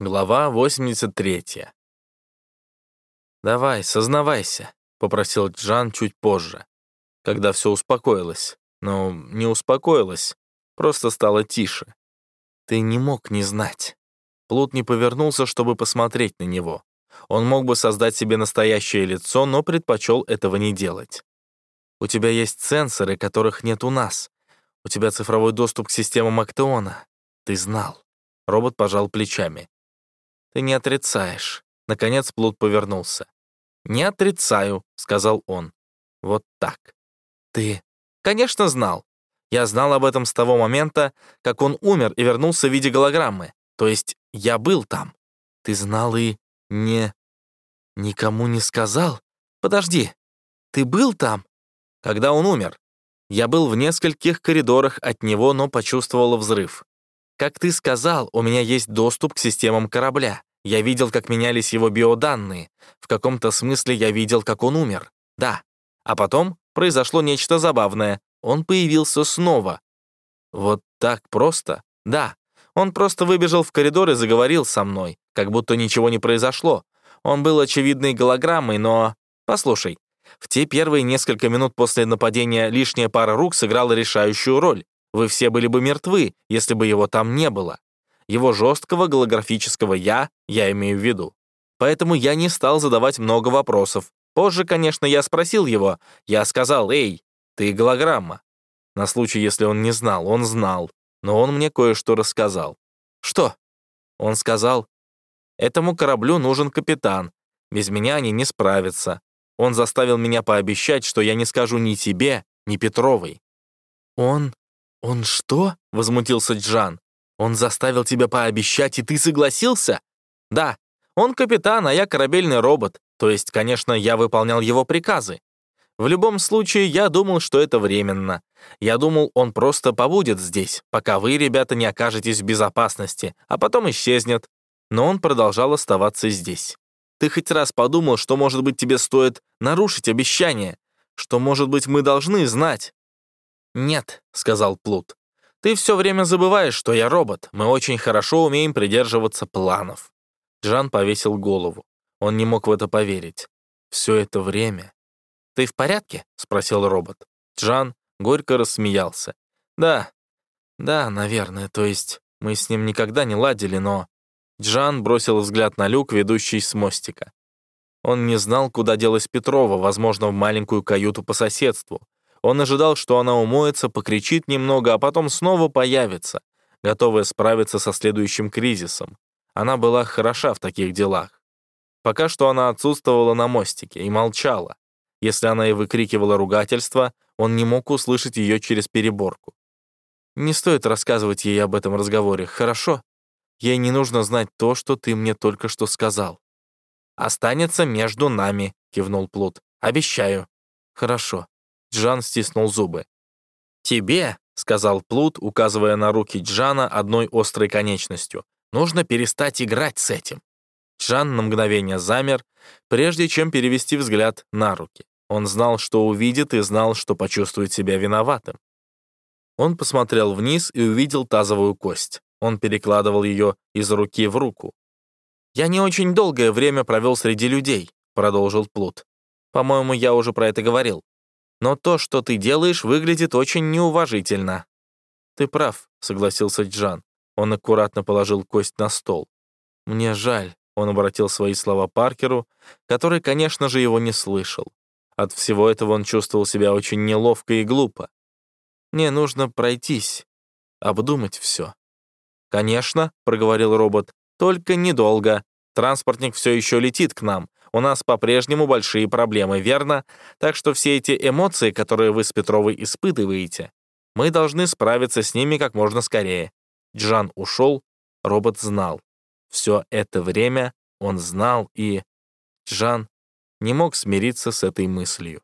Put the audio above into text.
Глава 83. «Давай, сознавайся», — попросил Джан чуть позже, когда все успокоилось. Но не успокоилось, просто стало тише. Ты не мог не знать. Плут не повернулся, чтобы посмотреть на него. Он мог бы создать себе настоящее лицо, но предпочел этого не делать. У тебя есть сенсоры, которых нет у нас. У тебя цифровой доступ к системам Актеона. Ты знал. Робот пожал плечами. Ты не отрицаешь. Наконец Плут повернулся. «Не отрицаю», — сказал он. «Вот так. Ты, конечно, знал. Я знал об этом с того момента, как он умер и вернулся в виде голограммы. То есть я был там. Ты знал и не... Никому не сказал? Подожди. Ты был там? Когда он умер? Я был в нескольких коридорах от него, но почувствовал взрыв. Как ты сказал, у меня есть доступ к системам корабля. Я видел, как менялись его биоданные. В каком-то смысле я видел, как он умер. Да. А потом произошло нечто забавное. Он появился снова. Вот так просто? Да. Он просто выбежал в коридор и заговорил со мной, как будто ничего не произошло. Он был очевидной голограммой, но... Послушай, в те первые несколько минут после нападения лишняя пара рук сыграла решающую роль. Вы все были бы мертвы, если бы его там не было его жесткого голографического «я» я имею в виду. Поэтому я не стал задавать много вопросов. Позже, конечно, я спросил его. Я сказал, «Эй, ты голограмма». На случай, если он не знал, он знал. Но он мне кое-что рассказал. «Что?» Он сказал, «Этому кораблю нужен капитан. Без меня они не справятся. Он заставил меня пообещать, что я не скажу ни тебе, ни Петровой». «Он... он что?» — возмутился Джан. Он заставил тебя пообещать, и ты согласился? Да, он капитан, а я корабельный робот. То есть, конечно, я выполнял его приказы. В любом случае, я думал, что это временно. Я думал, он просто побудет здесь, пока вы, ребята, не окажетесь в безопасности, а потом исчезнет. Но он продолжал оставаться здесь. Ты хоть раз подумал, что, может быть, тебе стоит нарушить обещание? Что, может быть, мы должны знать? «Нет», — сказал Плут. Ты все время забываешь, что я робот. Мы очень хорошо умеем придерживаться планов». Джан повесил голову. Он не мог в это поверить. Все это время. «Ты в порядке?» — спросил робот. Джан горько рассмеялся. «Да, да, наверное, то есть мы с ним никогда не ладили, но...» Джан бросил взгляд на люк, ведущий с мостика. Он не знал, куда делась Петрова, возможно, в маленькую каюту по соседству. Он ожидал, что она умоется, покричит немного, а потом снова появится, готовая справиться со следующим кризисом. Она была хороша в таких делах. Пока что она отсутствовала на мостике и молчала. Если она и выкрикивала ругательство, он не мог услышать ее через переборку. «Не стоит рассказывать ей об этом разговоре, хорошо? Ей не нужно знать то, что ты мне только что сказал». «Останется между нами», — кивнул Плут. «Обещаю». «Хорошо. Джан стиснул зубы. «Тебе», — сказал Плут, указывая на руки Джана одной острой конечностью, «нужно перестать играть с этим». Джан на мгновение замер, прежде чем перевести взгляд на руки. Он знал, что увидит, и знал, что почувствует себя виноватым. Он посмотрел вниз и увидел тазовую кость. Он перекладывал ее из руки в руку. «Я не очень долгое время провел среди людей», — продолжил Плут. «По-моему, я уже про это говорил но то, что ты делаешь, выглядит очень неуважительно». «Ты прав», — согласился Джан. Он аккуратно положил кость на стол. «Мне жаль», — он обратил свои слова Паркеру, который, конечно же, его не слышал. От всего этого он чувствовал себя очень неловко и глупо. «Мне нужно пройтись, обдумать все». «Конечно», — проговорил робот, — «только недолго. Транспортник все еще летит к нам. У нас по-прежнему большие проблемы, верно? Так что все эти эмоции, которые вы с Петровой испытываете, мы должны справиться с ними как можно скорее. Джан ушел, робот знал. Все это время он знал и... Джан не мог смириться с этой мыслью.